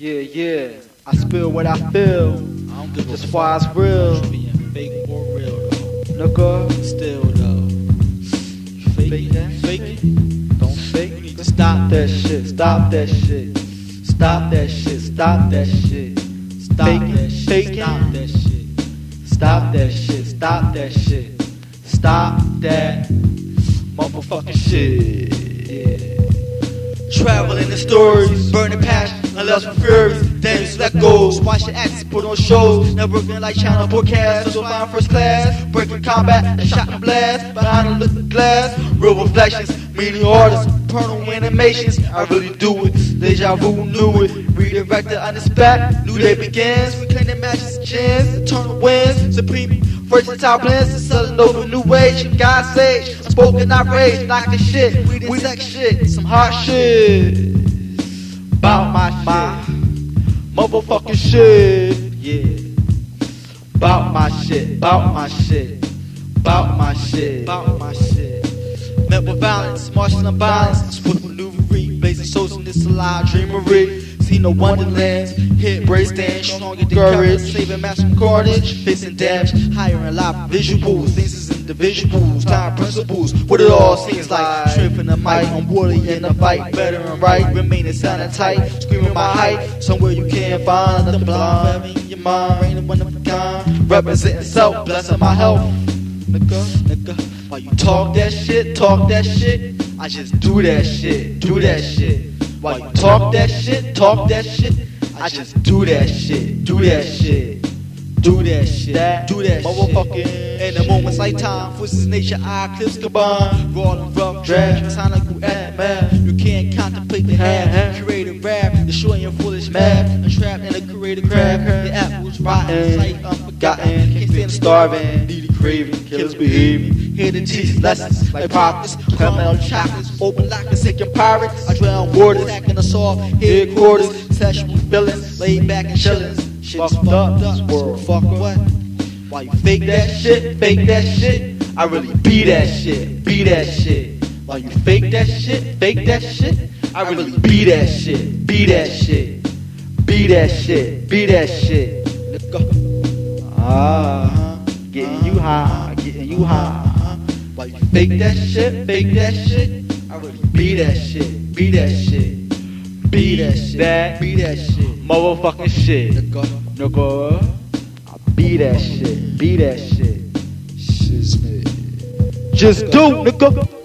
Yeah, yeah. I spill what I feel. I don't give That's why it's real. Being fake or real though. Nigga, Still though. Fake, Fake that fake it. don't You fake. need to stop That shit, stop that shit. Stop that shit, stop that shit. Stop that shit. Stop that shit. Stop that shit, stop that shit. Stop that motherfucking shit. Yeah. Traveling the stories, burning passion, unless with furies. Dangerous let goes, watching actors put on shows. Never working like channel broadcast, so flying first class. Breaking combat, and shot and blast. Behind the looking glass, real reflections, meaning artists, internal animations. I really do it. Deja vu knew it. Redirected on the spot, new day begins. We claim the matches, chins, eternal wins. Supreme Versatile plans to selling over new age. and God sage, spoken outrage, knocking shit, we sex shit, some hard shit. Motherfucking shit. Yeah. Bout my shit. Bout my shit. Bout my shit. About my shit. Met with violence, martial and violence, swift maneuvery, blazing souls in this alive dreamery. See no wonderlands, hit brace dance, stronger than courage, saving mass from carnage, facing damage, higher in life visuals, things is individuals, time principles, what it all seems like. In the mic, I'm woolly in the fight, better and right, remaining sounding tight, screaming my height, somewhere you can't find nothing blind, in your mind, raining one a kind, representing self, blessing my health. Nigga, nigga, while you talk that shit, talk that shit, I just do that shit, do that shit. While you talk that shit, talk that shit, I just do that shit, do that shit, do that shit, That do that motherfucking. In the moments like time, forces nature, eye clips combine, raw and rough draft, sound like you at man. You can't contemplate the half, uh-huh. creative rap, destroying your foolish math, and trapped in a creative craft. Your apples rotten, uh-huh. sight unforgotten, can't stand starving, needy craving, killers behaving. Here to teach lessons. Like prophets, coming on chocolates, open lockers, sinking pirates. I drown waters, hacking off, headquarters, sexual feelings, laid back and chillin'. Shit's Fucked up, up, world. fuck what? Why you fake that shit, fake that shit? I really be that shit, be that shit. Why you fake that shit, fake that shit? I really be that shit, be that shit, be that shit, be that shit. Nigga. Ah, getting you high, getting you high. Uh-huh. Why you fake that shit, fake that shit? I really be that shit, be that shit, be that shit, That be that shit. motherfucking shit. Nigga. Nigga, I be that shit, be that shit. Shit's me. Just do, nigga.